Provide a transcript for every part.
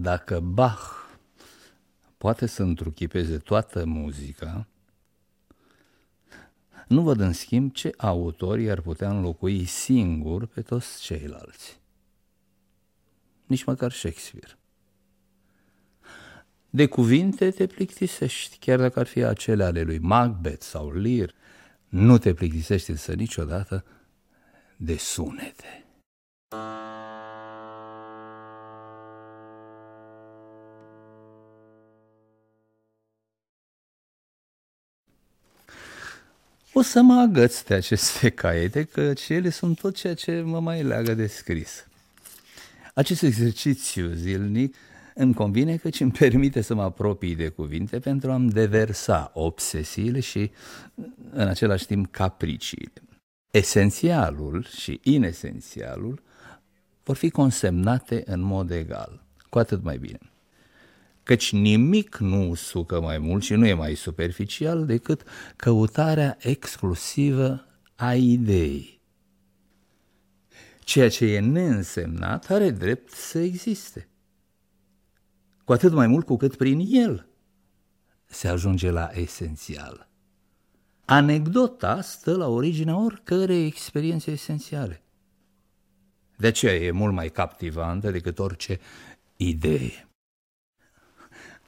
Dacă Bach poate să întruchipeze toată muzica, nu văd în schimb ce autori ar putea înlocui singur pe toți ceilalți. Nici măcar Shakespeare. De cuvinte te plictisești, chiar dacă ar fi acele ale lui Macbeth sau Lear. Nu te plictisești însă niciodată de sunete. O să mă agăț de aceste caiete, că ele sunt tot ceea ce mă mai leagă de scris. Acest exercițiu zilnic îmi convine că îmi permite să mă apropii de cuvinte pentru a-mi deversa obsesiile și, în același timp, capriciile. Esențialul și inesențialul vor fi consemnate în mod egal, cu atât mai bine. Căci nimic nu usucă mai mult și nu e mai superficial decât căutarea exclusivă a ideii. Ceea ce e neînsemnat are drept să existe cu atât mai mult cu cât prin el se ajunge la esențial. Anecdota stă la originea oricărei experiențe esențiale. De aceea e mult mai captivantă decât orice idee.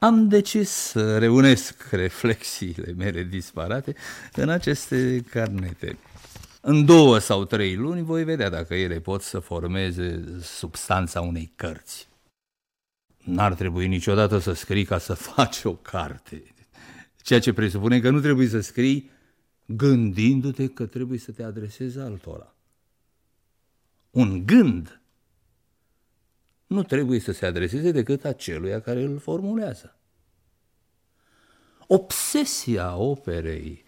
Am decis să reunesc reflexiile mele disparate în aceste carnete. În două sau trei luni voi vedea dacă ele pot să formeze substanța unei cărți. N-ar trebui niciodată să scrii ca să faci o carte. Ceea ce presupune că nu trebuie să scrii gândindu-te că trebuie să te adresezi altora. Un gând nu trebuie să se adreseze decât aceluia care îl formulează. Obsesia operei,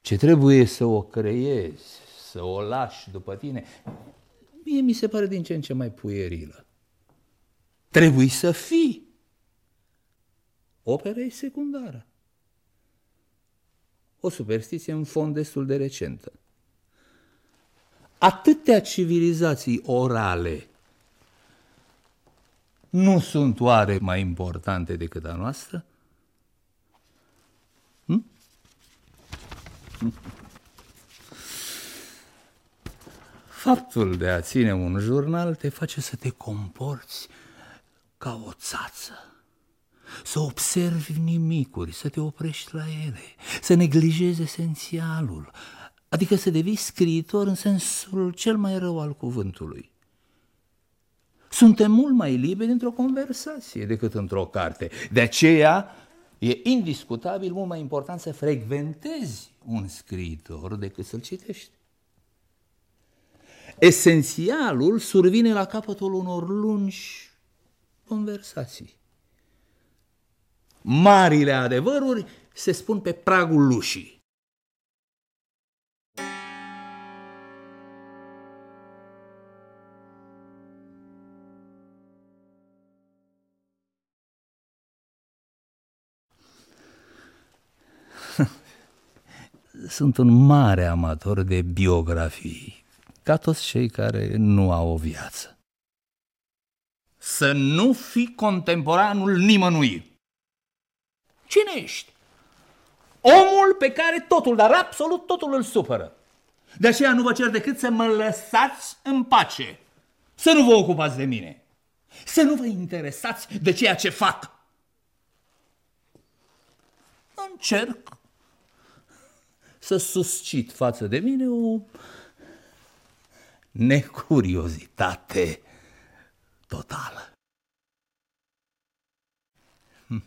ce trebuie să o creezi, să o lași după tine, mie mi se pare din ce în ce mai puierilă. Trebuie să fii. Opera e secundară. O superstiție în fond destul de recentă. Atâtea civilizații orale nu sunt oare mai importante decât a noastră? Hm? Faptul de a ține un jurnal te face să te comporți ca o țață. Să observi nimicuri, să te oprești la ele, să neglijezi esențialul, adică să devii scriitor în sensul cel mai rău al cuvântului. Suntem mult mai liberi într-o conversație decât într-o carte. De aceea e indiscutabil mult mai important să frecventezi un scriitor decât să-l citești. Esențialul survine la capătul unor lungi conversații. Marile adevăruri se spun pe pragul ușii. Sunt un mare amator de biografii, ca toți cei care nu au o viață să nu fii contemporanul nimănui. Cine ești? Omul pe care totul, dar absolut totul îl supără. De aceea nu vă cer decât să mă lăsați în pace. Să nu vă ocupați de mine. Să nu vă interesați de ceea ce fac. Încerc să suscit față de mine o necuriozitate totală. Hm.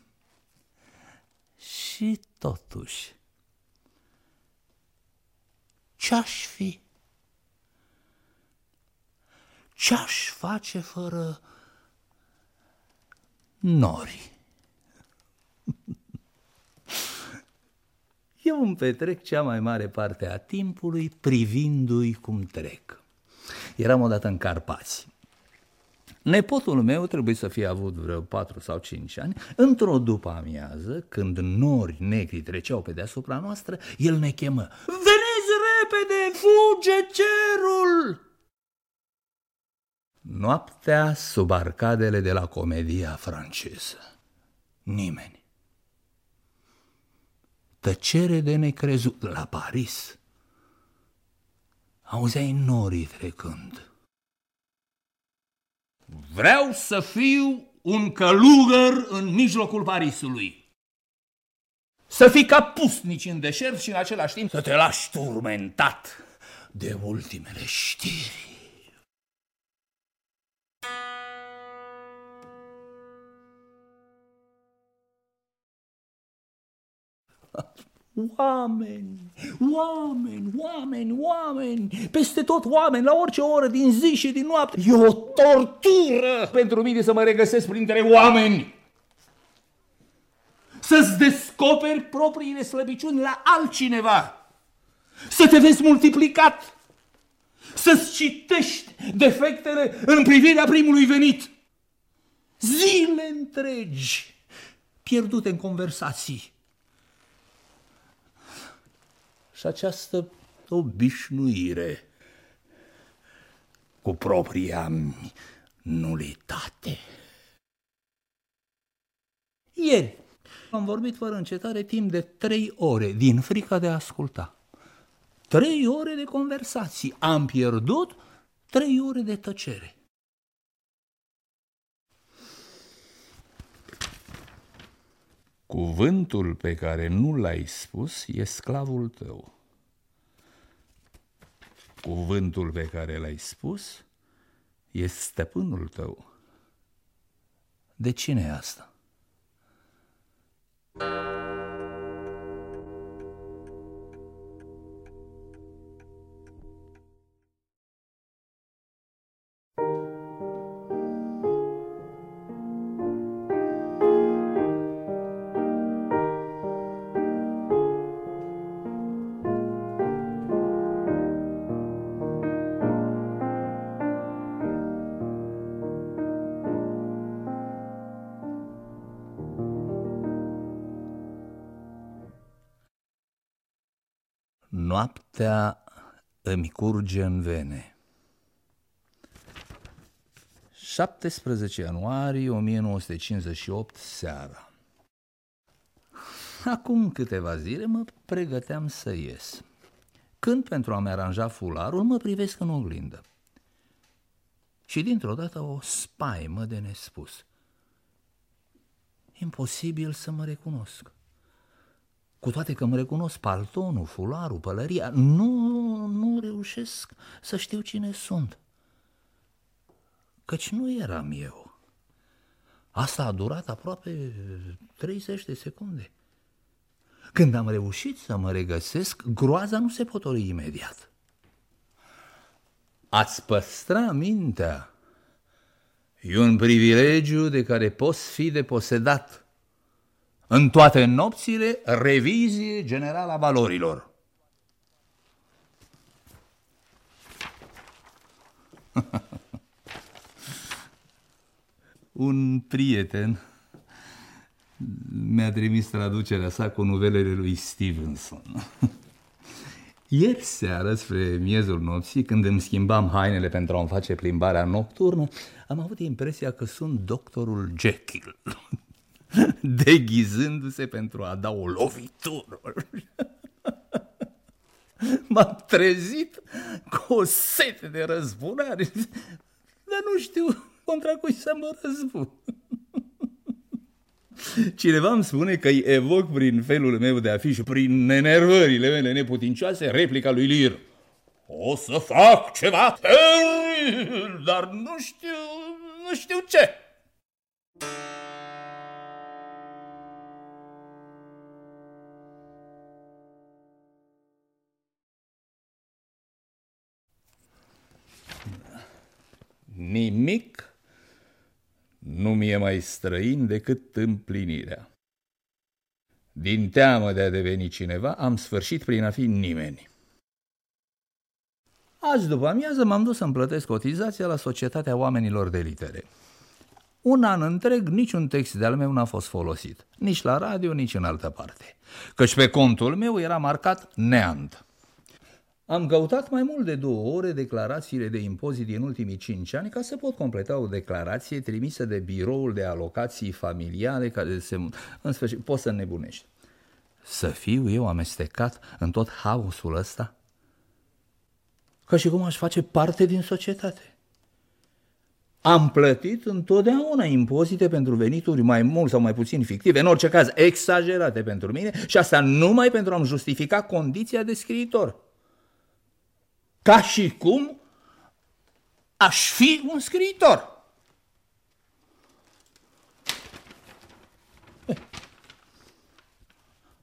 Și totuși, ce-aș fi? Ce-aș face fără nori? Eu îmi petrec cea mai mare parte a timpului privindu-i cum trec. Eram odată în Carpați. Nepotul meu trebuie să fie avut vreo patru sau cinci ani. Într-o după amiază, când nori negri treceau pe deasupra noastră, el ne chemă. Veniți repede, fuge cerul! Noaptea sub arcadele de la comedia franceză. Nimeni. Tăcere de necrezut la Paris. Auzeai norii trecând. Vreau să fiu un călugăr în mijlocul Parisului. Să fii ca pusnici în deșert și în același timp să te lași turmentat de ultimele știri. Oameni, oameni, oameni, oameni, peste tot oameni, la orice oră din zi și din noapte. E o tortură pentru mine să mă regăsesc printre oameni. Să-ți descoperi propriile slăbiciuni la altcineva. Să te vezi multiplicat. Să-ți citești defectele în privirea primului venit. Zile întregi pierdute în conversații și această obișnuire cu propria nulitate. Ieri am vorbit fără încetare timp de trei ore din frica de a asculta. Trei ore de conversații. Am pierdut trei ore de tăcere. Cuvântul pe care nu l-ai spus e sclavul tău. Cuvântul pe care l-ai spus e stăpânul tău. De cine e asta? Noaptea îmi curge în vene. 17 ianuarie 1958 seara. Acum câteva zile mă pregăteam să ies. Când pentru a-mi aranja fularul, mă privesc în oglindă. Și dintr-o dată o spaimă de nespus. Imposibil să mă recunosc. Cu toate că îmi recunosc paltonul, fularul, pălăria, nu, nu reușesc să știu cine sunt. Căci nu eram eu. Asta a durat aproape 30 de secunde. Când am reușit să mă regăsesc, groaza nu se potoli imediat. Ați păstra mintea. E un privilegiu de care poți fi deposedat în toate nopțile, revizie generală a valorilor. Un prieten mi-a trimis traducerea sa cu novelele lui Stevenson. Ieri seară, spre miezul nopții, când îmi schimbam hainele pentru a-mi face plimbarea nocturnă, am avut impresia că sunt doctorul Jekyll. deghizându-se pentru a da o lovitură. M-am trezit cu o sete de răzbunare, dar nu știu contra cui să mă răzbun. Cineva îmi spune că îi evoc prin felul meu de a fi și prin enervările mele neputincioase replica lui Lir. O să fac ceva teribil, dar nu știu, nu știu ce. Nimic nu mi-e mai străin decât împlinirea. Din teamă de a deveni cineva, am sfârșit prin a fi nimeni. Azi după amiază m-am dus să-mi plătesc cotizația la Societatea Oamenilor de Litere. Un an întreg niciun text de-al meu n-a fost folosit, nici la radio, nici în altă parte, căci pe contul meu era marcat neant. Am căutat mai mult de două ore declarațiile de impozit din ultimii cinci ani ca să pot completa o declarație trimisă de biroul de alocații familiale care se... În sfârșit, poți să nebunești. Să fiu eu amestecat în tot haosul ăsta? Ca și cum aș face parte din societate. Am plătit întotdeauna impozite pentru venituri mai mult sau mai puțin fictive, în orice caz exagerate pentru mine și asta numai pentru a-mi justifica condiția de scriitor. Ca și cum aș fi un scriitor.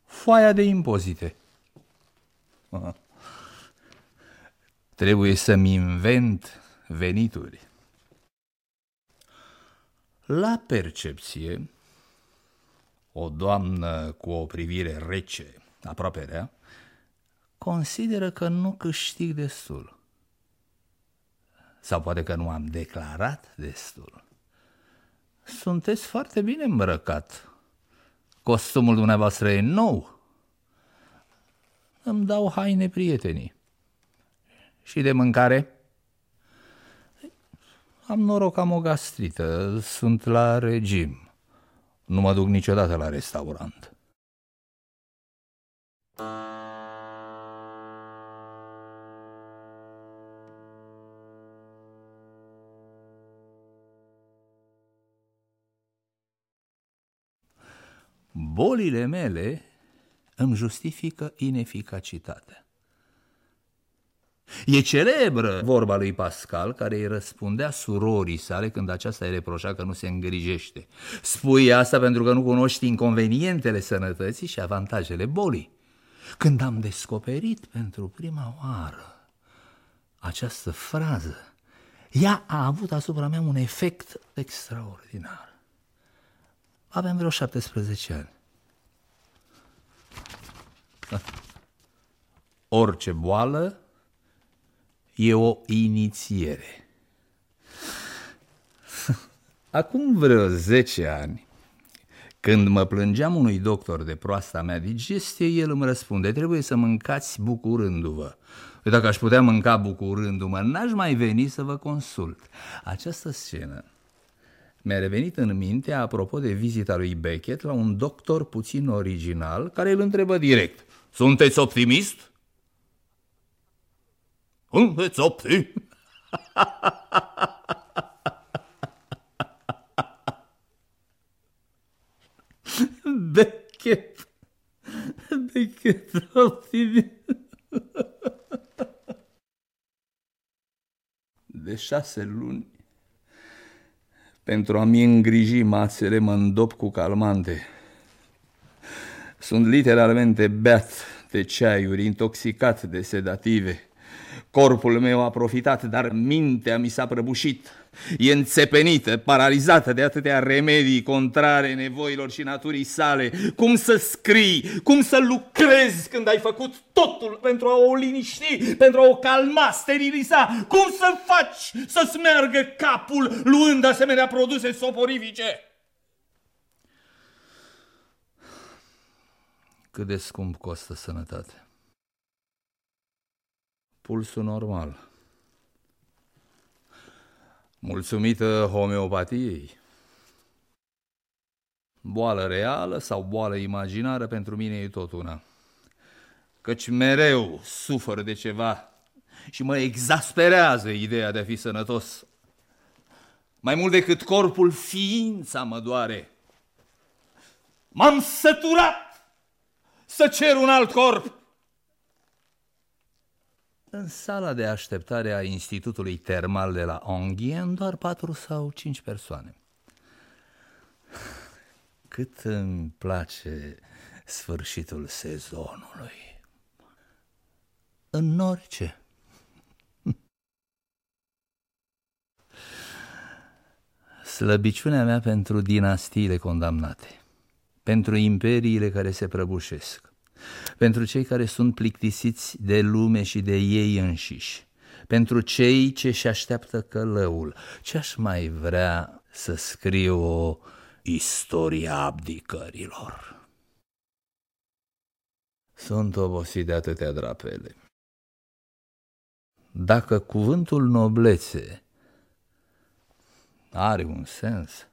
Foaia de impozite. Aha. Trebuie să-mi invent venituri. La percepție, o doamnă cu o privire rece, aproape rea, consideră că nu câștig destul. Sau poate că nu am declarat destul. Sunteți foarte bine îmbrăcat. Costumul dumneavoastră e nou. Îmi dau haine prietenii. Și de mâncare? Am noroc, am o gastrită, sunt la regim. Nu mă duc niciodată la restaurant. Bolile mele îmi justifică ineficacitatea. E celebră vorba lui Pascal, care îi răspundea surorii sale când aceasta îi reproșa că nu se îngrijește. Spui asta pentru că nu cunoști inconvenientele sănătății și avantajele bolii. Când am descoperit pentru prima oară această frază, ea a avut asupra mea un efect extraordinar. Aveam vreo 17 ani. Orice boală e o inițiere. Acum vreo 10 ani, când mă plângeam unui doctor de proasta mea digestie, el îmi răspunde, trebuie să mâncați bucurându-vă. Păi dacă aș putea mânca bucurându-mă, n-aș mai veni să vă consult. Această scenă mi-a revenit în minte apropo de vizita lui Beckett la un doctor puțin original care îl întrebă direct. Sunteți optimist? Sunteți optimist? Beckett. Beckett optimist. De șase luni pentru a-mi îngriji mațele mă îndop cu calmante. Sunt literalmente beat de ceaiuri, intoxicat de sedative. Corpul meu a profitat, dar mintea mi s-a prăbușit. E înțepenită, paralizată de atâtea remedii contrare nevoilor și naturii sale. Cum să scrii, cum să lucrezi când ai făcut totul pentru a o liniști, pentru a o calma, steriliza? Cum să faci să-ți meargă capul luând asemenea produse soporifice? Cât de scump costă sănătate? Pulsul normal. Mulțumită homeopatiei. Boală reală sau boală imaginară pentru mine e tot una. Căci mereu sufăr de ceva și mă exasperează ideea de a fi sănătos. Mai mult decât corpul, ființa mă doare. M-am săturat să cer un alt corp. În sala de așteptare a Institutului Termal de la Onghien, doar patru sau cinci persoane. Cât îmi place sfârșitul sezonului. În orice. Slăbiciunea mea pentru dinastiile condamnate, pentru imperiile care se prăbușesc, pentru cei care sunt plictisiți de lume și de ei înșiși, pentru cei ce și așteaptă călăul. Ce aș mai vrea să scriu o istoria abdicărilor? Sunt obosit de atâtea drapele. Dacă cuvântul noblețe are un sens,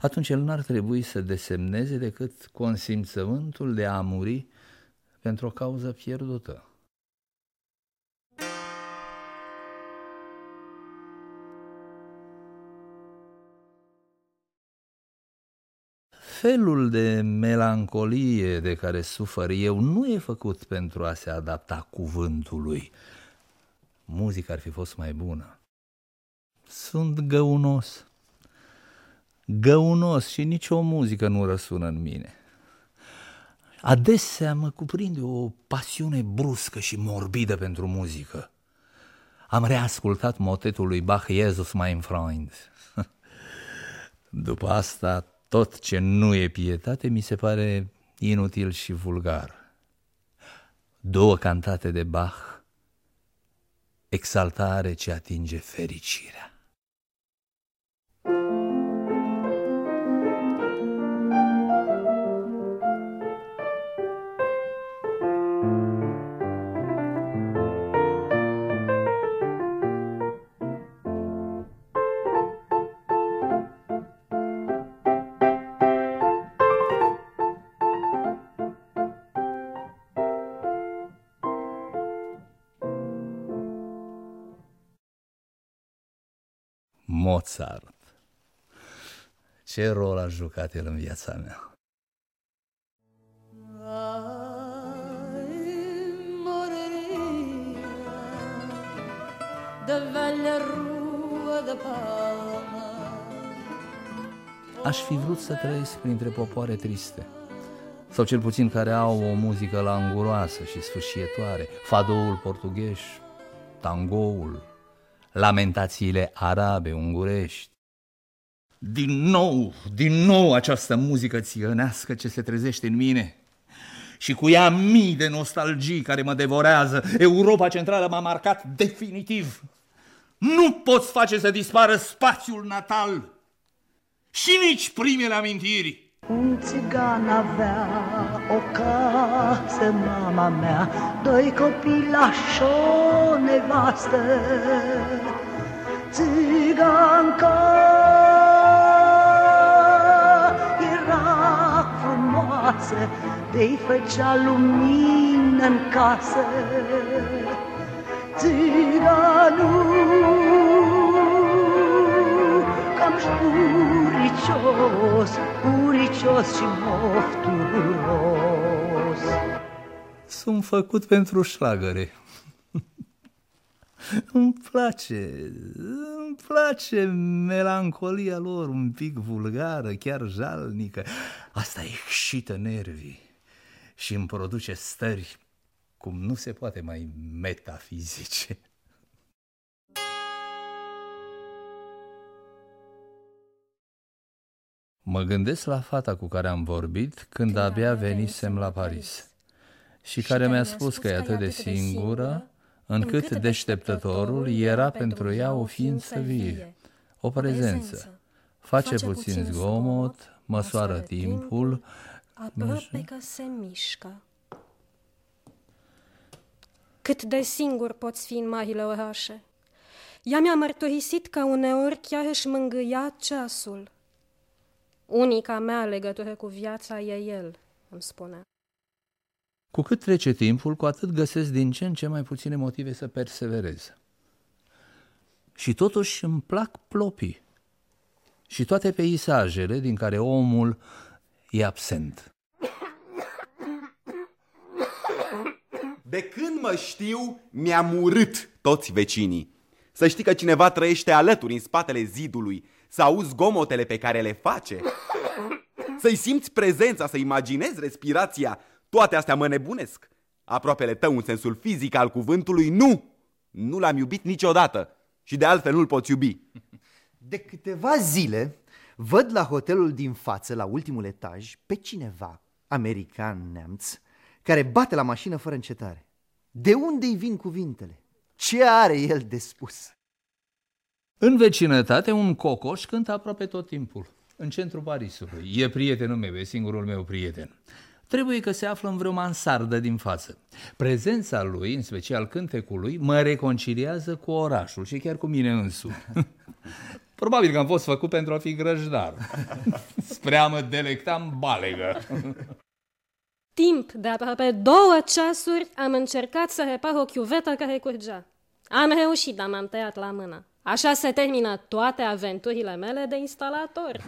atunci el n-ar trebui să desemneze decât consimțământul de a muri pentru o cauză pierdută. Felul de melancolie de care sufăr eu nu e făcut pentru a se adapta cuvântului. Muzica ar fi fost mai bună. Sunt găunos. Găunos și nicio muzică nu răsună în mine. Adesea mă cuprinde o pasiune bruscă și morbidă pentru muzică. Am reascultat motetul lui Bach, Jesus mein Freund. După asta, tot ce nu e pietate mi se pare inutil și vulgar. Două cantate de Bach, exaltare ce atinge fericirea. Mozart. Ce rol a jucat el în viața mea? Aș fi vrut să trăiesc printre popoare triste, sau cel puțin care au o muzică languroasă și sfârșietoare, fadoul portughez, tangoul, lamentațiile arabe, ungurești. Din nou, din nou această muzică țigănească ce se trezește în mine și cu ea mii de nostalgii care mă devorează. Europa Centrală m-a marcat definitiv. Nu poți face să dispară spațiul natal și nici primele amintiri. Un țigan avea o casă, mama mea, doi copii la o nevastă. Țiganca era frumoasă, de-i făcea lumină în casă. Țiganul cam uricios, uricios și mofturos. Sunt făcut pentru șlagăre. îmi place, îmi place melancolia lor, un pic vulgară, chiar jalnică. Asta excită nervii și îmi produce stări cum nu se poate mai metafizice. Mă gândesc la fata cu care am vorbit când abia venisem la Paris și care mi-a spus că e atât de singură încât deșteptătorul era pentru ea o ființă vie, o prezență. Face puțin zgomot, măsoară timpul, aproape că se mișcă. Cât de singur poți fi în marile orașe. Ea mi-a mărturisit că uneori chiar își mângâia ceasul – Unica mea legătură cu viața e el, îmi spune. Cu cât trece timpul, cu atât găsesc din ce în ce mai puține motive să perseverez. Și totuși îmi plac plopii și toate peisajele din care omul e absent. De când mă știu, mi-am urât toți vecinii. Să știi că cineva trăiește alături în spatele zidului să auzi gomotele pe care le face, să-i simți prezența, să imaginezi respirația, toate astea mă nebunesc. Aproapele tău în sensul fizic al cuvântului, nu! Nu l-am iubit niciodată și de altfel nu-l poți iubi. De câteva zile văd la hotelul din față, la ultimul etaj, pe cineva, american neamț, care bate la mașină fără încetare. De unde îi vin cuvintele? Ce are el de spus? În vecinătate, un cocoș cântă aproape tot timpul, în centrul Parisului. E prietenul meu, e singurul meu prieten. trebuie că se află în vreo mansardă din față. Prezența lui, în special cântecul lui, mă reconciliază cu orașul și chiar cu mine însumi. Probabil că am fost făcut pentru a fi grăjdar. Spre a mă delecta în balegă. Timp de aproape două ceasuri am încercat să repar o chiuvetă care curgea. Am reușit, dar m-am tăiat la mână. Așa se termină toate aventurile mele de instalator.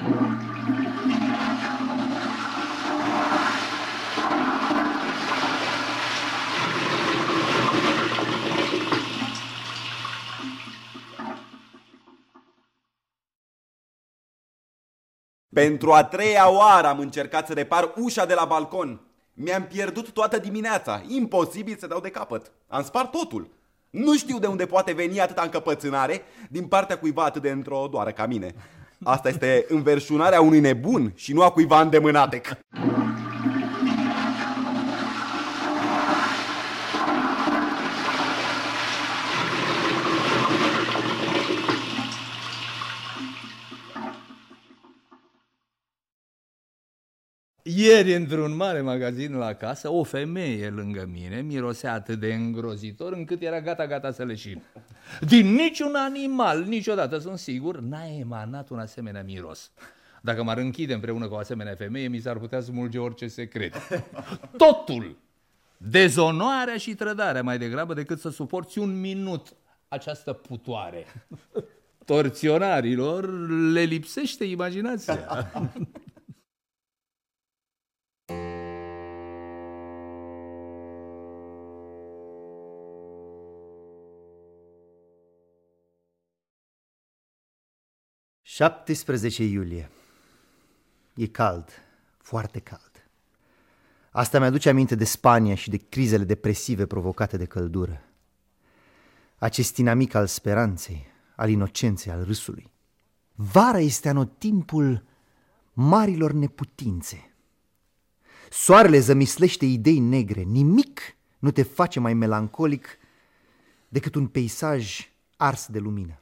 Pentru a treia oară am încercat să repar ușa de la balcon. Mi-am pierdut toată dimineața. Imposibil să dau de capăt. Am spart totul. Nu știu de unde poate veni atâta încăpățânare din partea cuiva atât de într-o doară ca mine. Asta este înverșunarea unui nebun și nu a cuiva îndemânatec. Ieri, într-un mare magazin la casă, o femeie lângă mine mirosea atât de îngrozitor încât era gata-gata să leșin. Din niciun animal, niciodată, sunt sigur, n-a emanat un asemenea miros. Dacă m-ar închide împreună cu o asemenea femeie, mi s-ar putea smulge orice secret. Totul! Dezonoarea și trădarea mai degrabă decât să suporți un minut această putoare. Torționarilor le lipsește imaginația. 17 iulie. E cald, foarte cald. Asta mi-aduce aminte de Spania și de crizele depresive provocate de căldură. Acest inamic al speranței, al inocenței, al râsului. Vara este anotimpul marilor neputințe. Soarele zămislește idei negre, nimic nu te face mai melancolic decât un peisaj ars de lumină.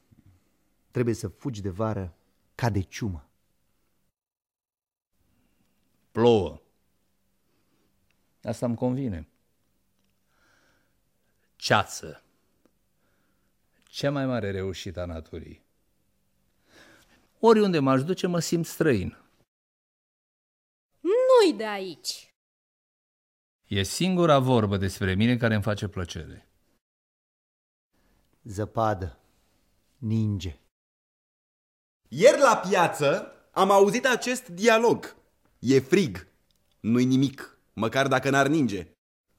Trebuie să fugi de vară ca de ciumă. Plouă. Asta îmi convine. Ceață. Cea mai mare reușită a naturii. Oriunde m-aș duce, mă simt străin. Nu-i de aici. E singura vorbă despre mine care îmi face plăcere. Zăpadă, ninge. Ieri la piață am auzit acest dialog. E frig, nu-i nimic, măcar dacă n-ar ninge.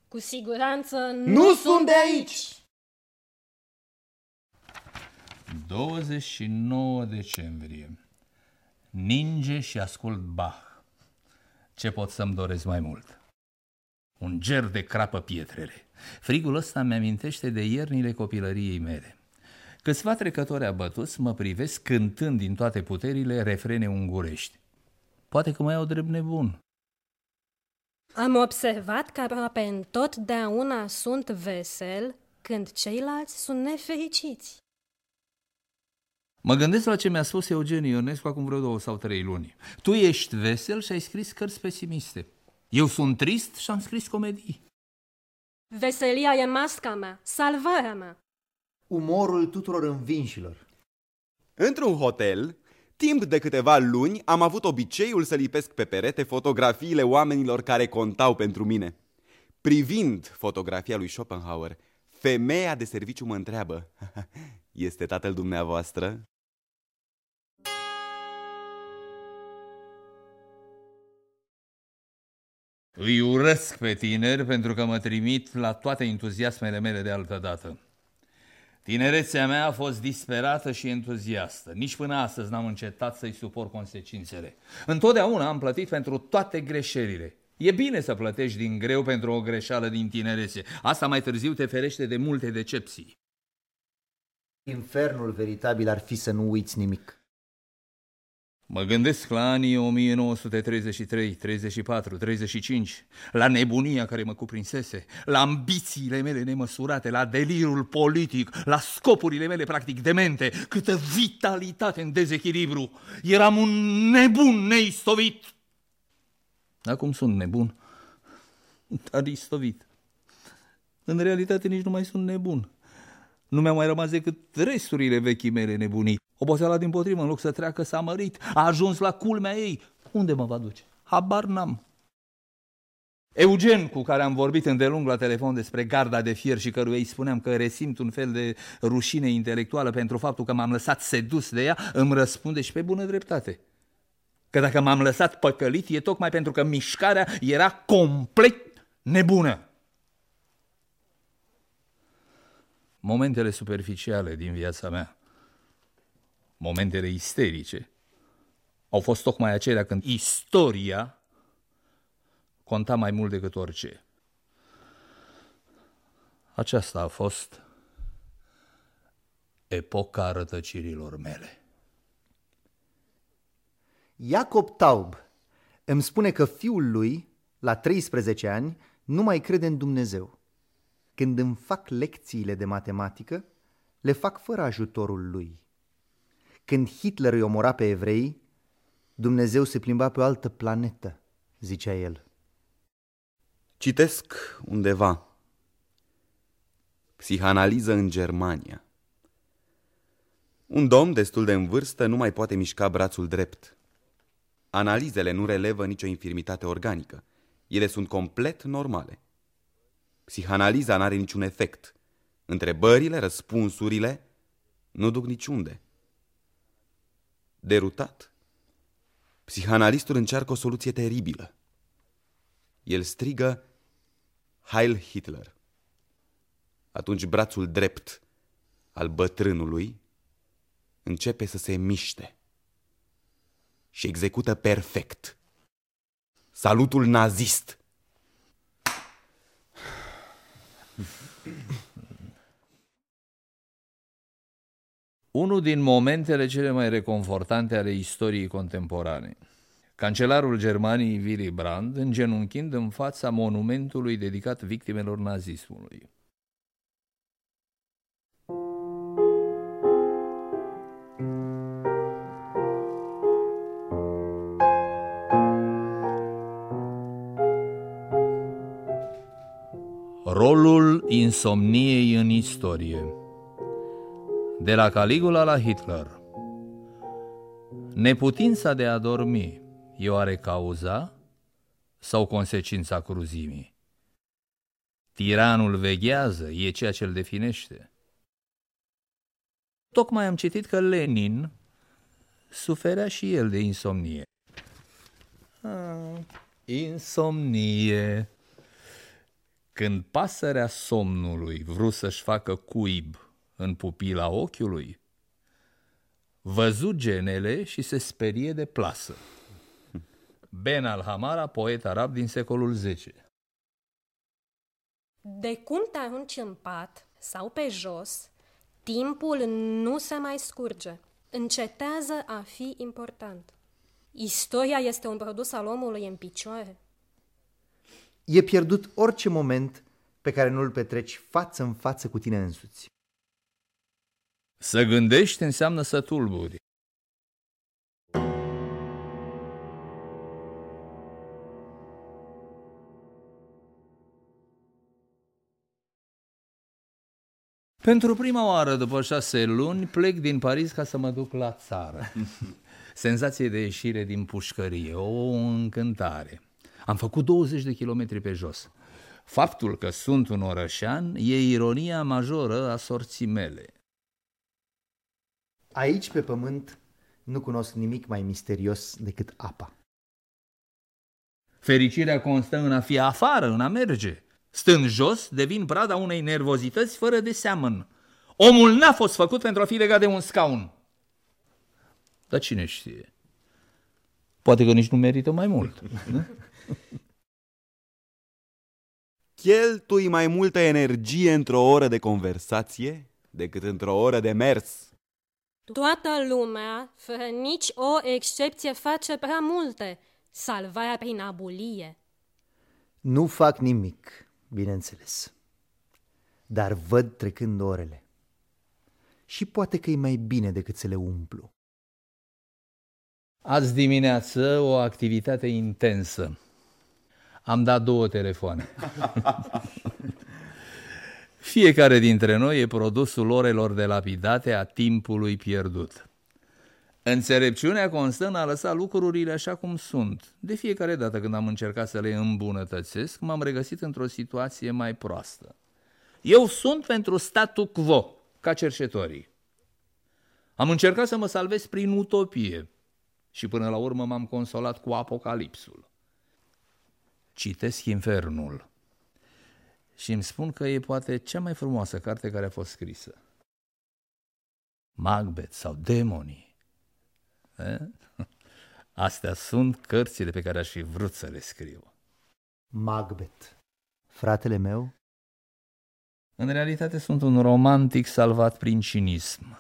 Cu siguranță nu, Nu sunt de aici! 29 decembrie. Ninge și ascult Bach. Ce pot să-mi doresc mai mult? Un ger de crapă pietrele. Frigul ăsta mi-amintește de iernile copilăriei mele. Câțiva trecători abătuți mă privesc cântând din toate puterile refrene ungurești. Poate că mai au drept nebun. Am observat că aproape întotdeauna sunt vesel când ceilalți sunt nefericiți. Mă gândesc la ce mi-a spus Eugen Ionescu acum vreo două sau trei luni. Tu ești vesel și ai scris cărți pesimiste. Eu sunt trist și am scris comedii. Veselia e masca mea, salvarea mea. Umorul tuturor învinșilor. Într-un hotel, timp de câteva luni, am avut obiceiul să lipesc pe perete fotografiile oamenilor care contau pentru mine. Privind fotografia lui Schopenhauer, femeia de serviciu mă întreabă, este tatăl dumneavoastră? Îi urăsc pe tineri pentru că mă trimit la toate entuziasmele mele de altă dată. Tinerețea mea a fost disperată și entuziastă. Nici până astăzi n-am încetat să-i suport consecințele. Întotdeauna am plătit pentru toate greșelile. E bine să plătești din greu pentru o greșeală din tinerețe. Asta mai târziu te ferește de multe decepții. Infernul veritabil ar fi să nu uiți nimic. Mă gândesc la anii 1933, 34, 35, la nebunia care mă cuprinsese, la ambițiile mele nemăsurate, la delirul politic, la scopurile mele practic demente, câtă vitalitate în dezechilibru. Eram un nebun neistovit. Acum sunt nebun, dar istovit. În realitate nici nu mai sunt nebun. Nu mi-au mai rămas decât resturile vechii mele nebunii. Oboseala din potrivă, în loc să treacă, s-a mărit, a ajuns la culmea ei. Unde mă va duce? Habar n-am. Eugen, cu care am vorbit îndelung la telefon despre garda de fier și căruia îi spuneam că resimt un fel de rușine intelectuală pentru faptul că m-am lăsat sedus de ea, îmi răspunde și pe bună dreptate. Că dacă m-am lăsat păcălit e tocmai pentru că mișcarea era complet nebună. Momentele superficiale din viața mea, momentele isterice, au fost tocmai acelea când istoria conta mai mult decât orice. Aceasta a fost epoca rătăcirilor mele. Iacob Taub îmi spune că fiul lui, la 13 ani, nu mai crede în Dumnezeu. Când îmi fac lecțiile de matematică, le fac fără ajutorul lui. Când Hitler îi omora pe evrei, Dumnezeu se plimba pe o altă planetă, zicea el. Citesc undeva. Psihanaliză în Germania. Un domn destul de în vârstă nu mai poate mișca brațul drept. Analizele nu relevă nicio infirmitate organică. Ele sunt complet normale. Psihanaliza n-are niciun efect. Întrebările, răspunsurile nu duc niciunde. Derutat, psihanalistul încearcă o soluție teribilă. El strigă Heil Hitler. Atunci brațul drept al bătrânului începe să se miște și execută perfect salutul nazist. Unul din momentele cele mai reconfortante ale istoriei contemporane. Cancelarul Germaniei Willy Brandt îngenunchind în fața monumentului dedicat victimelor nazismului. Rolul insomniei în istorie De la Caligula la Hitler Neputința de a dormi e oare cauza sau consecința cruzimii? Tiranul veghează, e ceea ce îl definește. Tocmai am citit că Lenin suferea și el de insomnie. Ah, insomnie. Când pasărea somnului vrut să-și facă cuib în pupila ochiului, văzu genele și se sperie de plasă. Ben al-Hamara, poet arab din secolul X. De cum te arunci în pat sau pe jos, timpul nu se mai scurge. Încetează a fi important. Istoria este un produs al omului în picioare. E pierdut orice moment pe care nu-l petreci față în față cu tine însuți. Să gândești înseamnă să tulburi. Pentru prima oară, după șase luni, plec din Paris ca să mă duc la țară. Senzație de ieșire din pușcărie, o încântare. Am făcut 20 de kilometri pe jos. Faptul că sunt un orășan e ironia majoră a sorții mele. Aici, pe pământ, nu cunosc nimic mai misterios decât apa. Fericirea constă în a fi afară, în a merge. Stând jos, devin prada unei nervozități fără de seamăn. Omul n-a fost făcut pentru a fi legat de un scaun. Dar cine știe? Poate că nici nu merită mai mult. Cheltui mai multă energie într-o oră de conversație decât într-o oră de mers. Toată lumea, fără nici o excepție, face prea multe. Salvarea prin abulie. Nu fac nimic, bineînțeles, dar văd trecând orele. Și poate că e mai bine decât să le umplu. Azi dimineață o activitate intensă. Am dat două telefoane. Fiecare dintre noi e produsul orelor de lapidate a timpului pierdut. Înțelepciunea constă în a lăsa lucrurile așa cum sunt. De fiecare dată când am încercat să le îmbunătățesc, m-am regăsit într-o situație mai proastă. Eu sunt pentru statu quo, ca cercetorii. Am încercat să mă salvez prin utopie și până la urmă m-am consolat cu apocalipsul. Citesc Infernul și îmi spun că e poate cea mai frumoasă carte care a fost scrisă. Macbeth sau Demonii. E? Astea sunt cărțile pe care aș fi vrut să le scriu. Macbeth. Fratele meu? În realitate sunt un romantic salvat prin cinism.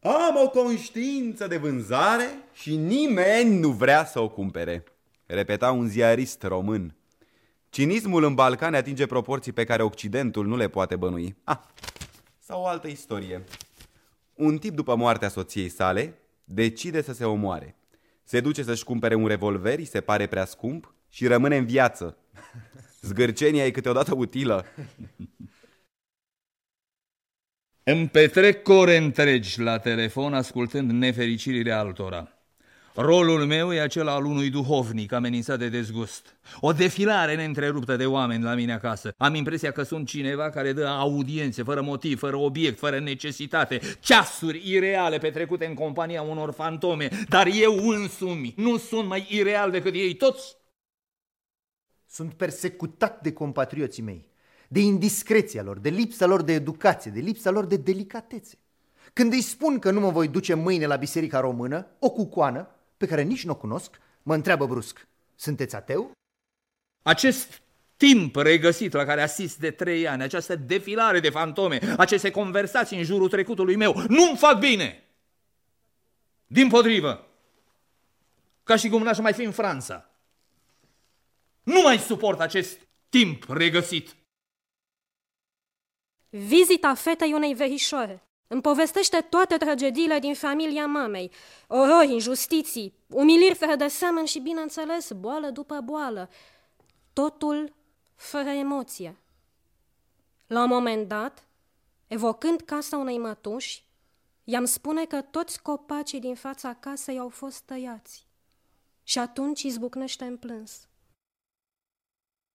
Am o conștiință de vânzare și nimeni nu vrea să o cumpere, repeta un ziarist român. Cinismul în Balcani atinge proporții pe care Occidentul nu le poate bănui. Ah, sau o altă istorie. Un tip după moartea soției sale decide să se omoare. Se duce să-și cumpere un revolver, îi se pare prea scump și rămâne în viață. Zgârcenia e câteodată utilă. Îmi petrec ore întregi la telefon ascultând nefericirile altora. Rolul meu e acela al unui duhovnic amenințat de dezgust. O defilare neîntreruptă de oameni la mine acasă. Am impresia că sunt cineva care dă audiențe, fără motiv, fără obiect, fără necesitate. Ceasuri ireale petrecute în compania unor fantome. Dar eu însumi nu sunt mai ireal decât ei toți. Sunt persecutat de compatrioții mei de indiscreția lor, de lipsa lor de educație, de lipsa lor de delicatețe. Când îi spun că nu mă voi duce mâine la biserica română, o cucoană, pe care nici nu o cunosc, mă întreabă brusc, sunteți ateu? Acest timp regăsit la care asist de trei ani, această defilare de fantome, aceste conversații în jurul trecutului meu, nu-mi fac bine! Din potrivă, ca și cum n-aș mai fi în Franța. Nu mai suport acest timp regăsit. Vizita fetei unei verișoare. Îmi povestește toate tragediile din familia mamei, orori, injustiții, umiliri fără de seamăn și, bineînțeles, boală după boală. Totul fără emoție. La un moment dat, evocând casa unei mătuși, i-am spune că toți copacii din fața casei au fost tăiați. Și atunci izbucnește în plâns.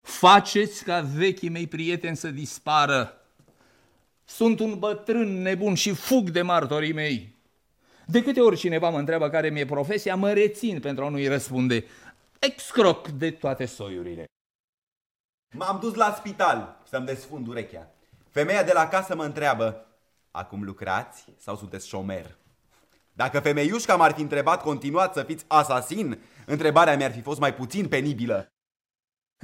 Faceți ca vechii mei prieteni să dispară, sunt un bătrân nebun și fug de martorii mei. De câte ori cineva mă întreabă care mi-e profesia, mă rețin pentru a nu-i răspunde. Excroc de toate soiurile. M-am dus la spital să-mi desfund urechea. Femeia de la casă mă întreabă, acum lucrați sau sunteți șomer? Dacă femeiușca m-ar fi întrebat, continuați să fiți asasin, întrebarea mi-ar fi fost mai puțin penibilă.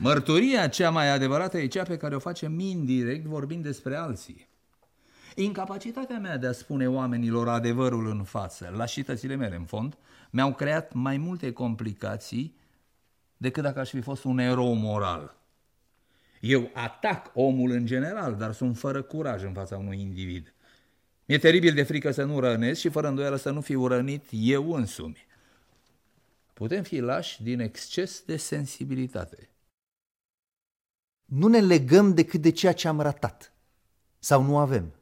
Mărturia cea mai adevărată e cea pe care o facem indirect vorbind despre alții. Incapacitatea mea de a spune oamenilor adevărul în față, lașitățile mele în fond, mi-au creat mai multe complicații decât dacă aș fi fost un erou moral. Eu atac omul în general, dar sunt fără curaj în fața unui individ. Mi-e teribil de frică să nu rănesc și fără îndoială să nu fiu rănit eu însumi. Putem fi lași din exces de sensibilitate. Nu ne legăm decât de ceea ce am ratat sau nu avem.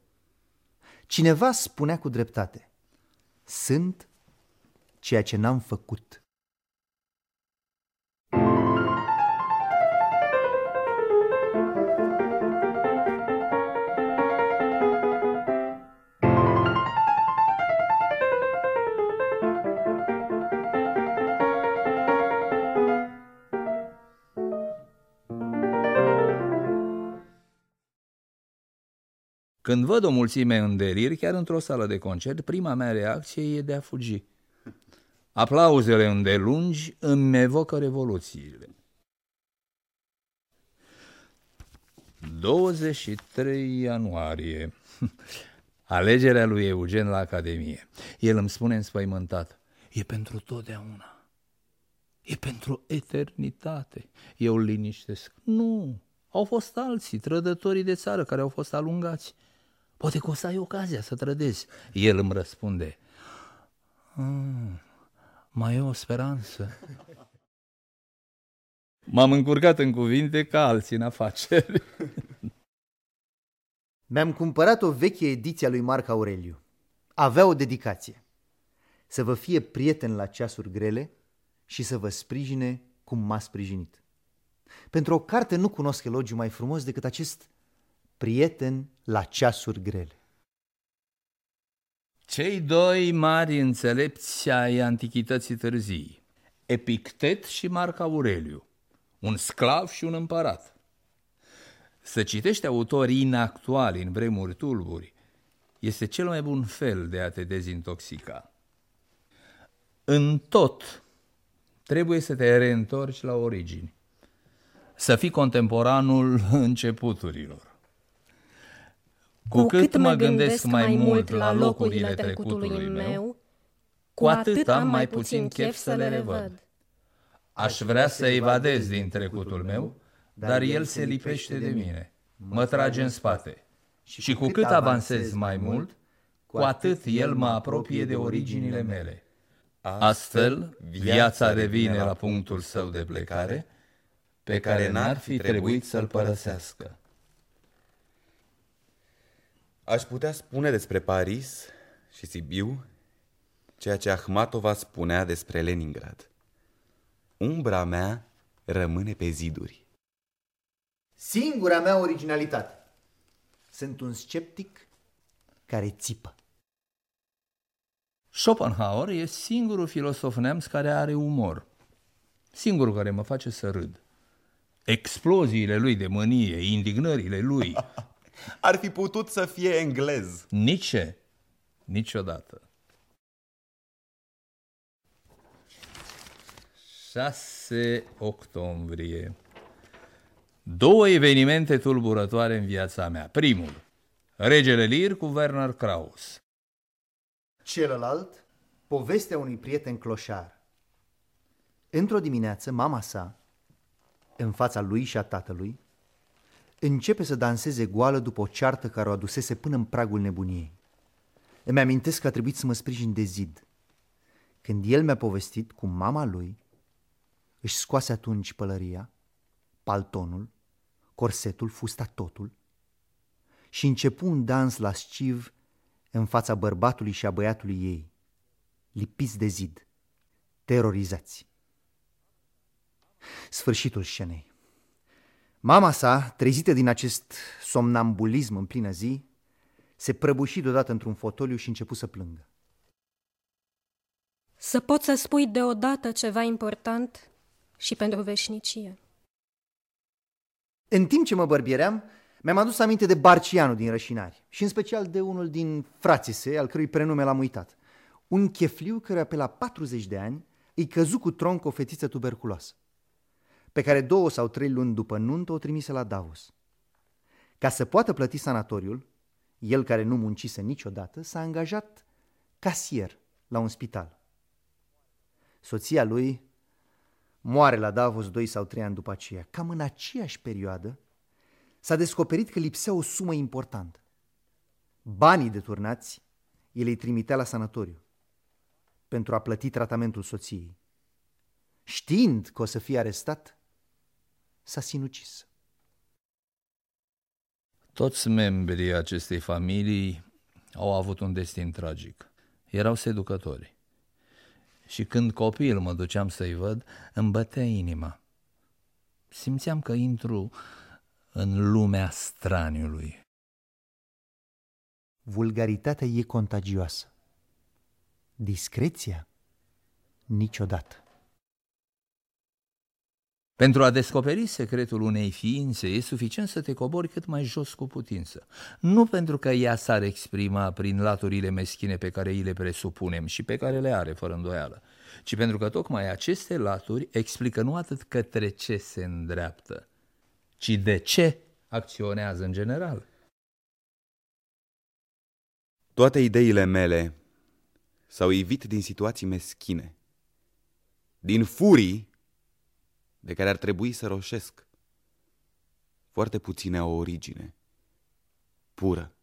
Cineva spunea cu dreptate, sunt ceea ce n-am făcut. Când văd o mulțime în deliri, chiar într-o sală de concert, prima mea reacție e de a fugi. Aplauzele îndelungi îmi evocă revoluțiile. 23 ianuarie. Alegerea lui Eugen la Academie. El îmi spune înspăimântat, e pentru totdeauna. E pentru eternitate. Eu îl liniștesc. Nu, au fost alții, trădătorii de țară, care au fost alungați. Poate că o să ai ocazia să trădezi. El îmi răspunde, mm, mai e o speranță. M-am încurcat în cuvinte ca alții în afaceri. Mi-am cumpărat o veche ediție a lui Marc Aureliu. Avea o dedicație. Să vă fie prieten la ceasuri grele și să vă sprijine cum m-a sprijinit. Pentru o carte nu cunosc elogiu mai frumos decât acest prieten la ceasuri grele. Cei doi mari înțelepți ai antichității târzii, Epictet și Marc Aureliu, un sclav și un împărat. Să citești autorii inactuali în vremuri tulburi este cel mai bun fel de a te dezintoxica. În tot trebuie să te reîntorci la origini, să fii contemporanul începuturilor. Cu, cu cât mă gândesc mai mult la locurile trecutului meu, cu atât am mai puțin chef să le revăd. Aș vrea să evadez din trecutul meu, dar el se lipește de mine, mă trage în spate. Și cu cât avansez mai mult, cu atât el mă apropie de originile mele. Astfel, viața revine la punctul său de plecare, pe care n-ar fi trebuit să-l părăsească. Aș putea spune despre Paris și Sibiu ceea ce Ahmatova spunea despre Leningrad. Umbra mea rămâne pe ziduri. Singura mea originalitate. Sunt un sceptic care țipă. Schopenhauer e singurul filosof neamț care are umor. Singurul care mă face să râd. Exploziile lui de mânie, indignările lui. Ar fi putut să fie englez. Nici niciodată. 6 octombrie. Două evenimente tulburătoare în viața mea. Primul, Regele Lir cu Werner Kraus. Celălalt, povestea unui prieten cloșar. Într-o dimineață, mama sa, în fața lui și a tatălui, începe să danseze goală după o ceartă care o adusese până în pragul nebuniei. Îmi amintesc că a trebuit să mă sprijin de zid. Când el mi-a povestit cum mama lui își scoase atunci pălăria, paltonul, corsetul, fusta totul și începu un dans lasciv în fața bărbatului și a băiatului ei, lipiți de zid, terorizați. Sfârșitul scenei. Mama sa, trezită din acest somnambulism în plină zi, se prăbuși deodată într-un fotoliu și începu să plângă. Să poți să spui deodată ceva important și pentru veșnicie. În timp ce mă bărbieream, mi-am adus aminte de Barcianu din Rășinari și în special de unul din frații săi, al cărui prenume l-am uitat. Un chefliu care pe la 40 de ani îi căzu cu tronc o fetiță tuberculoasă, pe care două sau trei luni după nuntă o trimise la Davos. Ca să poată plăti sanatoriul, el care nu muncise niciodată, s-a angajat casier la un spital. Soția lui moare la Davos doi sau trei ani după aceea. Cam în aceeași perioadă s-a descoperit că lipsea o sumă importantă. Banii deturnați el îi trimitea la sanatoriu pentru a plăti tratamentul soției. Știind că o să fie arestat, s-a sinucis. Toți membrii acestei familii au avut un destin tragic. Erau seducători. Și când copil mă duceam să-i văd, îmi bătea inima. Simțeam că intru în lumea straniului. Vulgaritatea e contagioasă. Discreția niciodată. Pentru a descoperi secretul unei ființe, e suficient să te cobori cât mai jos cu putință. Nu pentru că ea s-ar exprima prin laturile meschine pe care îi le presupunem și pe care le are, fără îndoială, ci pentru că tocmai aceste laturi explică nu atât către ce se îndreaptă, ci de ce acționează în general. Toate ideile mele s-au ivit din situații meschine, din furii de care ar trebui să roșesc. Foarte puține au origine, pură,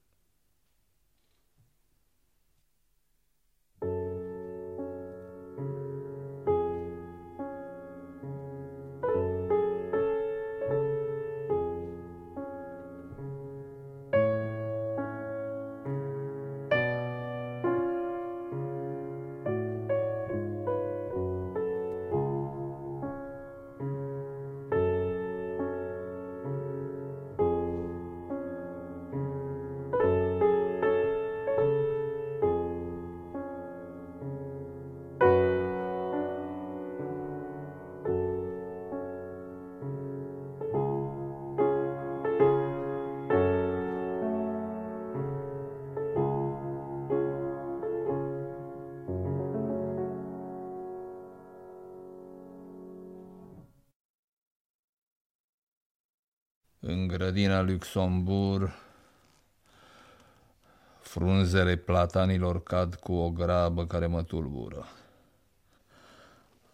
În grădina Luxemburg, frunzele platanilor cad cu o grabă care mă tulbură.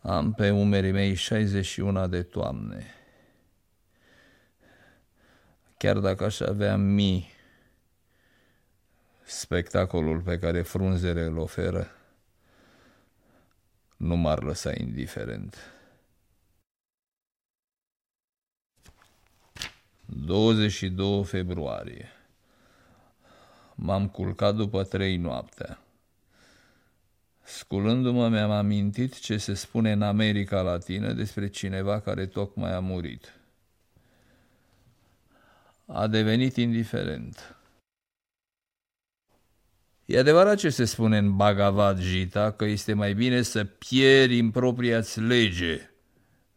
Am pe umerii mei 61 de toamne. Chiar dacă aș avea mii, spectacolul pe care frunzele îl oferă nu m-ar lăsa indiferent. 22 februarie. M-am culcat după trei noaptea. Sculându-mă, mi-am amintit ce se spune în America Latină despre cineva care tocmai a murit. A devenit indiferent. E adevărat ce se spune în Bhagavad Gita, că este mai bine să pieri în propria lege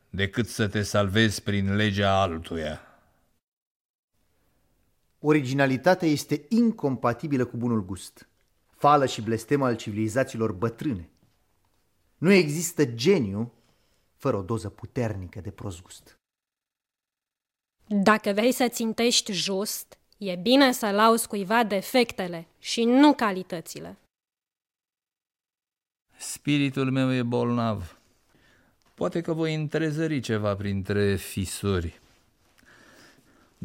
decât să te salvezi prin legea altuia. Originalitatea este incompatibilă cu bunul gust, fală și blestem al civilizațiilor bătrâne. Nu există geniu fără o doză puternică de prost gust. Dacă vrei să țintești just, e bine să lauzi cuiva defectele și nu calitățile. Spiritul meu e bolnav. Poate că voi întrezări ceva printre fisuri.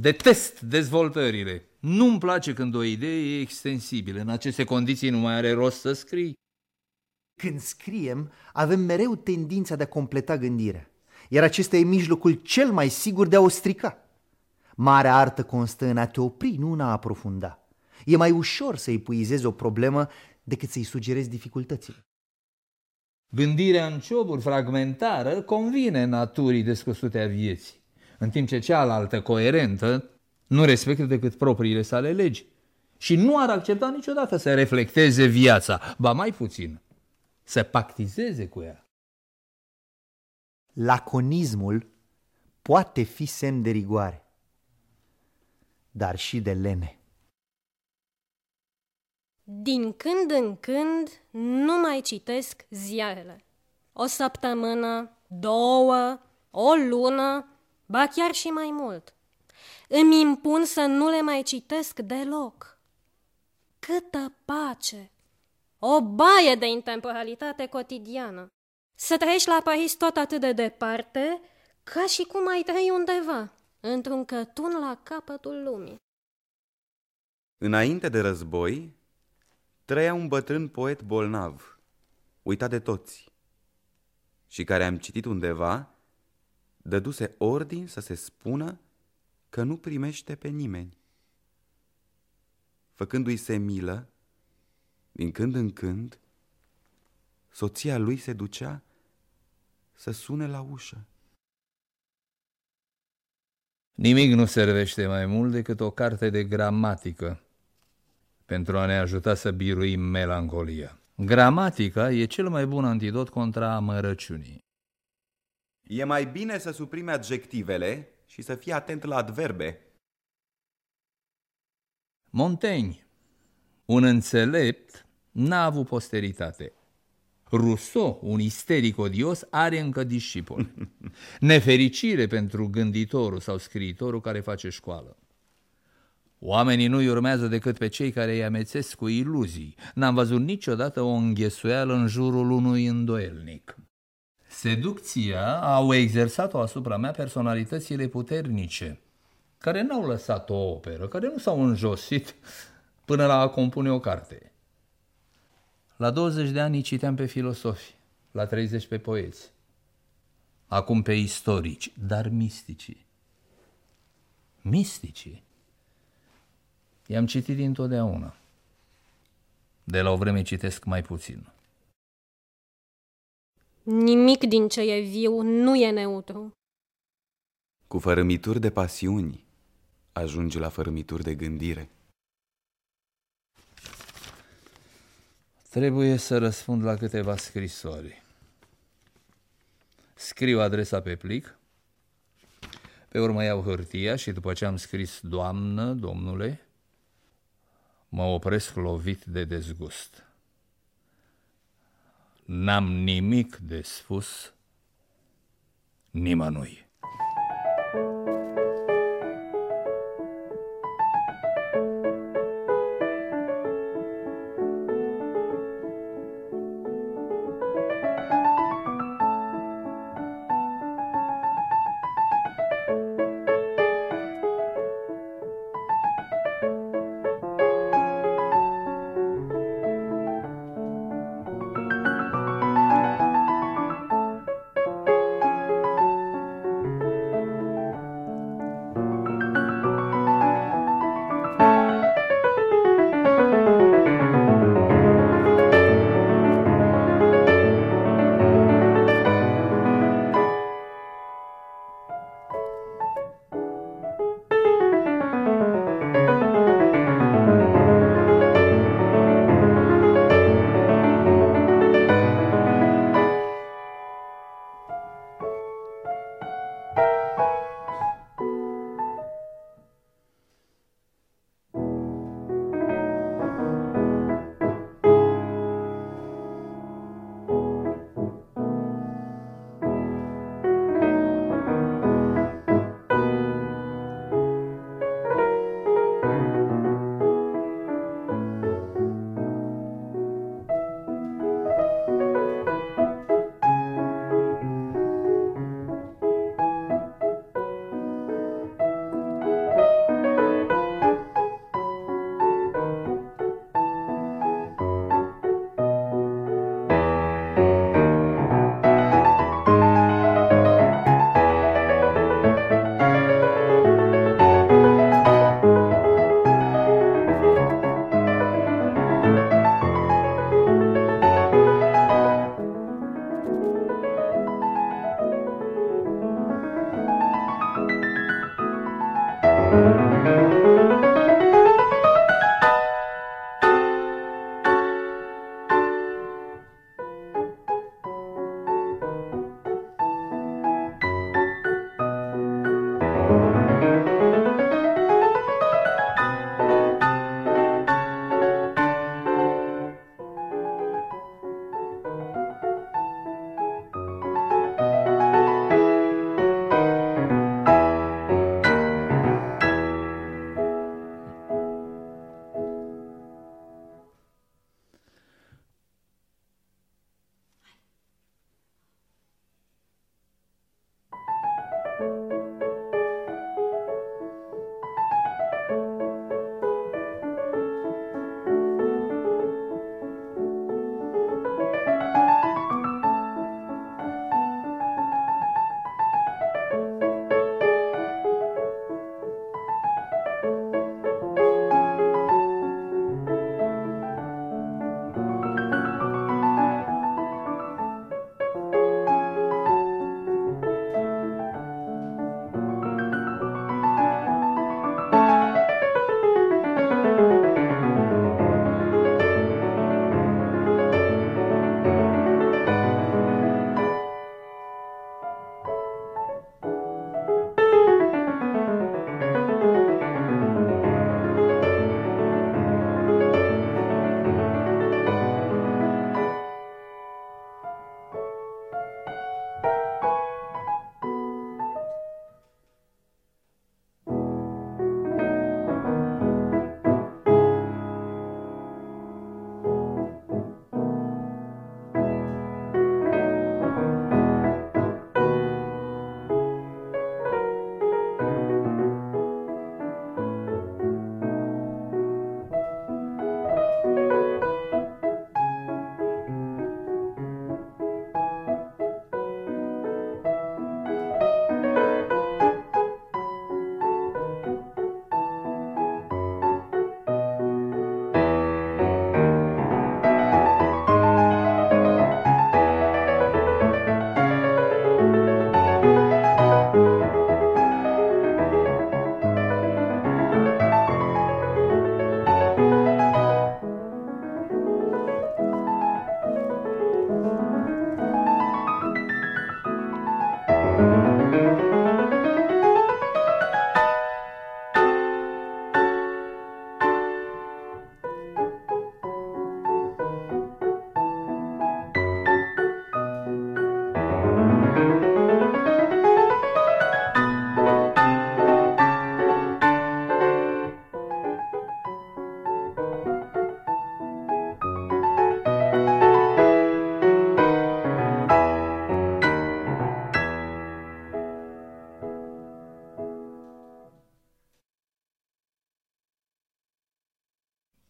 Detest dezvoltările. Nu-mi place când o idee e extensibilă. În aceste condiții nu mai are rost să scrii. Când scriem, avem mereu tendința de a completa gândirea, iar acesta e mijlocul cel mai sigur de a o strica. Marea artă constă în a te opri, nu în a aprofunda. E mai ușor să epuizezi o problemă decât să-i sugerezi dificultățile. Gândirea în cioburi fragmentară convine naturii descăsute a vieții în timp ce cealaltă, coerentă, nu respectă decât propriile sale legi și nu ar accepta niciodată să reflecteze viața, ba mai puțin, să pactizeze cu ea. Laconismul poate fi semn de rigoare, dar și de lene. Din când în când nu mai citesc ziarele. O săptămână, două, o lună, ba chiar și mai mult. Îmi impun să nu le mai citesc deloc. Câtă pace! O baie de intemporalitate cotidiană. Să trăiești la Paris tot atât de departe, ca și cum ai trăi undeva, într-un cătun la capătul lumii. Înainte de război, trăia un bătrân poet bolnav, uitat de toți, și care am citit undeva dăduse ordin să se spună că nu primește pe nimeni. Făcându-i se milă, din când în când, soția lui se ducea să sune la ușă. Nimic nu servește mai mult decât o carte de gramatică pentru a ne ajuta să biruim melancolia. Gramatica e cel mai bun antidot contra amărăciunii. E mai bine să suprime adjectivele și să fii atent la adverbe. Montaigne, un înțelept, n-a avut posteritate. Rousseau, un isteric odios, are încă discipol. Nefericire pentru gânditorul sau scriitorul care face școală. Oamenii nu-i urmează decât pe cei care îi amețesc cu iluzii. N-am văzut niciodată o înghesuială în jurul unui îndoielnic. Seducția au exersat-o asupra mea personalitățile puternice, care n-au lăsat o operă, care nu s-au înjosit până la a compune o carte. La 20 de ani citeam pe filosofi, la 30 pe poeți, acum pe istorici, dar mistici. Mistici. I-am citit dintotdeauna. De la o vreme citesc mai puțin. Nimic din ce e viu nu e neutru. Cu fărâmituri de pasiuni ajunge la fărâmituri de gândire. Trebuie să răspund la câteva scrisori. Scriu adresa pe plic, pe urmă iau hârtia și după ce am scris doamnă, domnule, mă opresc lovit de dezgust. N-am nimic de spus nimănui.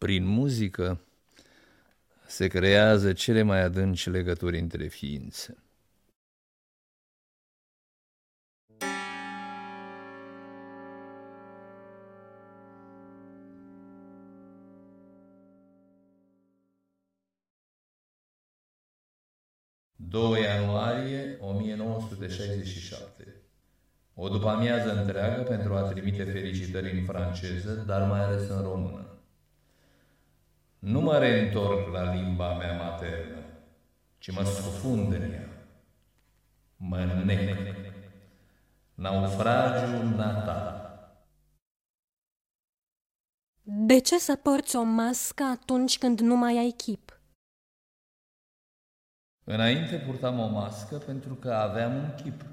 Prin muzică se creează cele mai adânci legături între ființe. ...2 ianuarie 1967. O după amiază întreagă pentru a trimite felicitări în franceză, dar mai ales în română. Nu mă reîntorc la limba mea maternă, ci mă scufund în ea. Mă nec. Naufragiu natal. De ce să porți o mască atunci când nu mai ai chip? Înainte purtam o mască pentru că aveam un chip.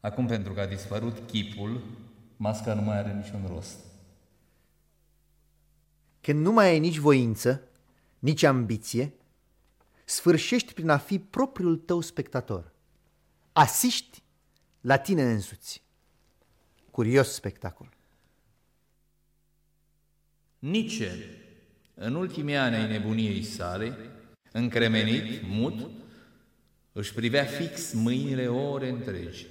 Acum, pentru că a dispărut chipul, masca nu mai are niciun rost. Când nu mai ai nici voință, nici ambiție, sfârșești prin a fi propriul tău spectator. Asiști la tine însuți. Curios spectacol. Nice, în ultimii ani ai nebuniei sale, încremenit, mut, își privea fix mâinile ore întregi,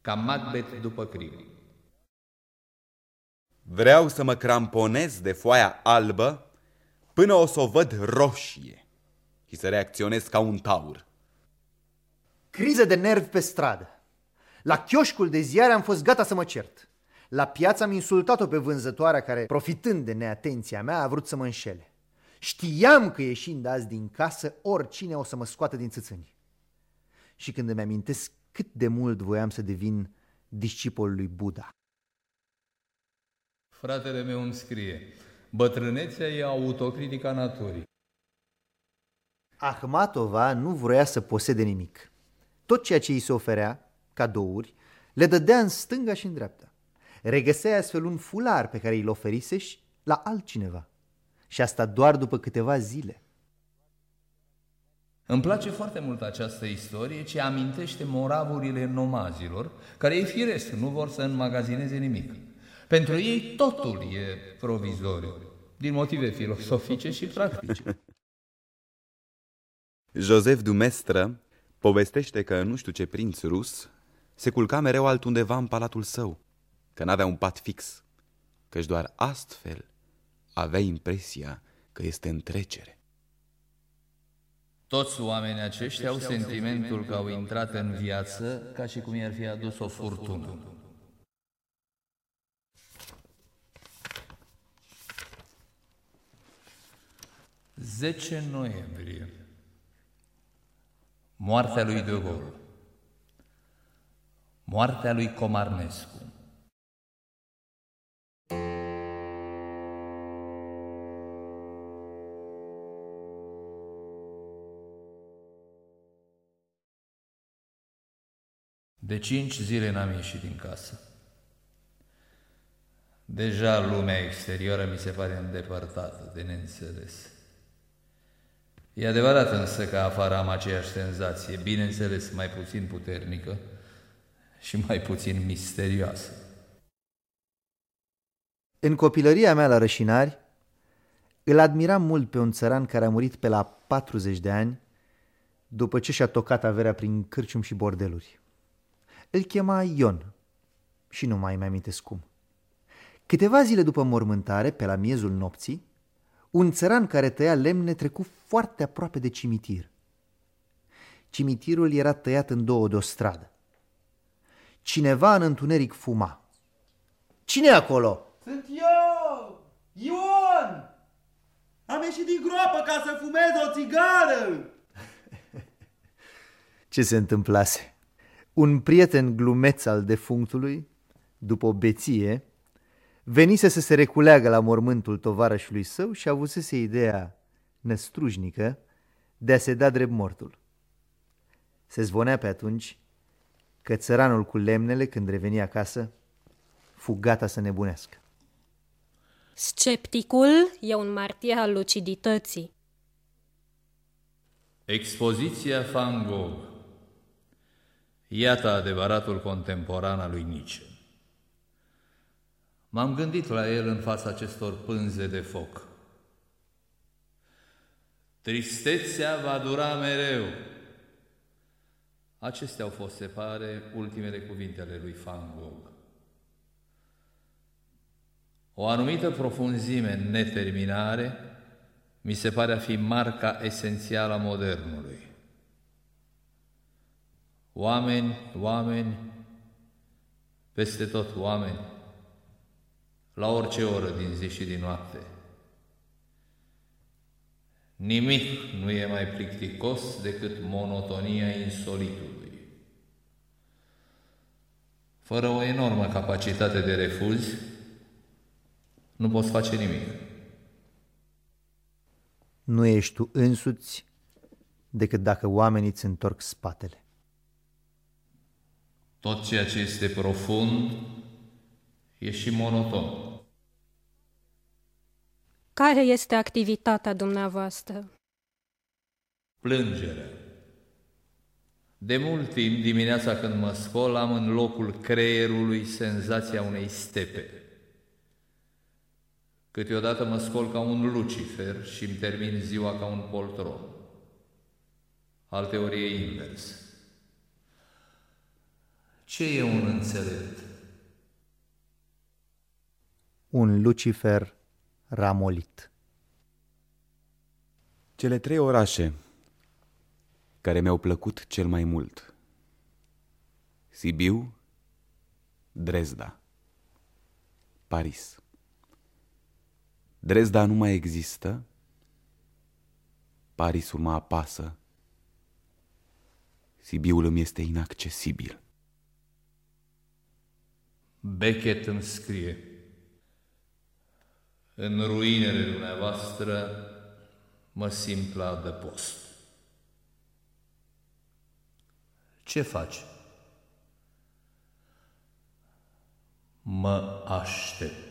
ca Macbeth după crimă. Vreau să mă cramponez de foaia albă până o să o văd roșie și să reacționez ca un taur. Criză de nervi pe stradă. La chioșcul de ziare am fost gata să mă cert. La piață am insultat-o pe vânzătoarea care, profitând de neatenția mea, a vrut să mă înșele. Știam că ieșind azi din casă, oricine o să mă scoată din țățâni. Și când îmi amintesc cât de mult voiam să devin discipol lui Buddha. Fratele meu îmi scrie, bătrânețea e autocritica naturii. Ahmatova nu vroia să posede nimic. Tot ceea ce îi se oferea, cadouri, le dădea în stânga și în dreapta. Regăsea astfel un fular pe care îl oferiseși la altcineva. Și asta doar după câteva zile. Îmi place foarte mult această istorie ce amintește moravurile nomazilor, care e firesc, nu vor să înmagazineze nimic. Pentru ei totul e provizoriu, din motive filosofice și practice. Joseph Dumestră povestește că nu știu ce prinț rus se culca mereu altundeva în palatul său, că n-avea un pat fix, căci doar astfel avea impresia că este în trecere. Toți oamenii aceștia au sentimentul că au intrat în viață ca și cum i-ar fi adus o furtună. Zece noiembrie Moartea lui De Gaulle Moartea lui Comarnescu De cinci zile n-am ieșit din casă. Deja lumea exterioară mi se pare îndepărtată, de neînțeles. E adevărat însă că afară am aceeași senzație, bineînțeles mai puțin puternică și mai puțin misterioasă. În copilăria mea la Rășinari, îl admiram mult pe un țăran care a murit pe la 40 de ani după ce și-a tocat averea prin cârcium și bordeluri. Îl chema Ion și nu mai mai amintesc cum. Câteva zile după mormântare, pe la miezul nopții, un țăran care tăia lemne trecu foarte aproape de cimitir. Cimitirul era tăiat în două de o stradă. Cineva în întuneric fuma. Cine e acolo? Sunt eu! Ion! Am ieșit din groapă ca să fumez o țigară! Ce se întâmplase? Un prieten glumeț al defunctului, după o beție, venise să se reculeagă la mormântul tovarășului său și avusese ideea năstrujnică de a se da drept mortul. Se zvonea pe atunci că țăranul cu lemnele, când reveni acasă, fu gata să nebunească. Scepticul e un martir al lucidității. Expoziția Van Gogh Iată adevăratul contemporan al lui Nietzsche. M-am gândit la el în fața acestor pânze de foc. Tristețea va dura mereu. Acestea au fost, se pare, ultimele cuvinte ale lui Van Gogh. O anumită profunzime în neterminare mi se pare a fi marca esențială a modernului. Oameni, oameni, peste tot oameni, la orice oră din zi și din noapte. Nimic nu e mai plicticos decât monotonia insolitului. Fără o enormă capacitate de refuz, nu poți face nimic. Nu ești tu însuți decât dacă oamenii îți întorc spatele. Tot ceea ce este profund e și monoton. Care este activitatea dumneavoastră? Plângere. De mult timp, dimineața când mă scol, am în locul creierului senzația unei stepe. Câteodată mă scol ca un lucifer și îmi termin ziua ca un poltron. Alteori e invers. Ce e un înțelept? Un lucifer ramolit. Cele trei orașe care mi-au plăcut cel mai mult. Sibiu, Dresda, Paris. Dresda nu mai există, Parisul mă apasă, Sibiul îmi este inaccesibil. Beckett îmi scrie În ruinele dumneavoastră mă simt la adăpost. Ce faci? Mă aștept.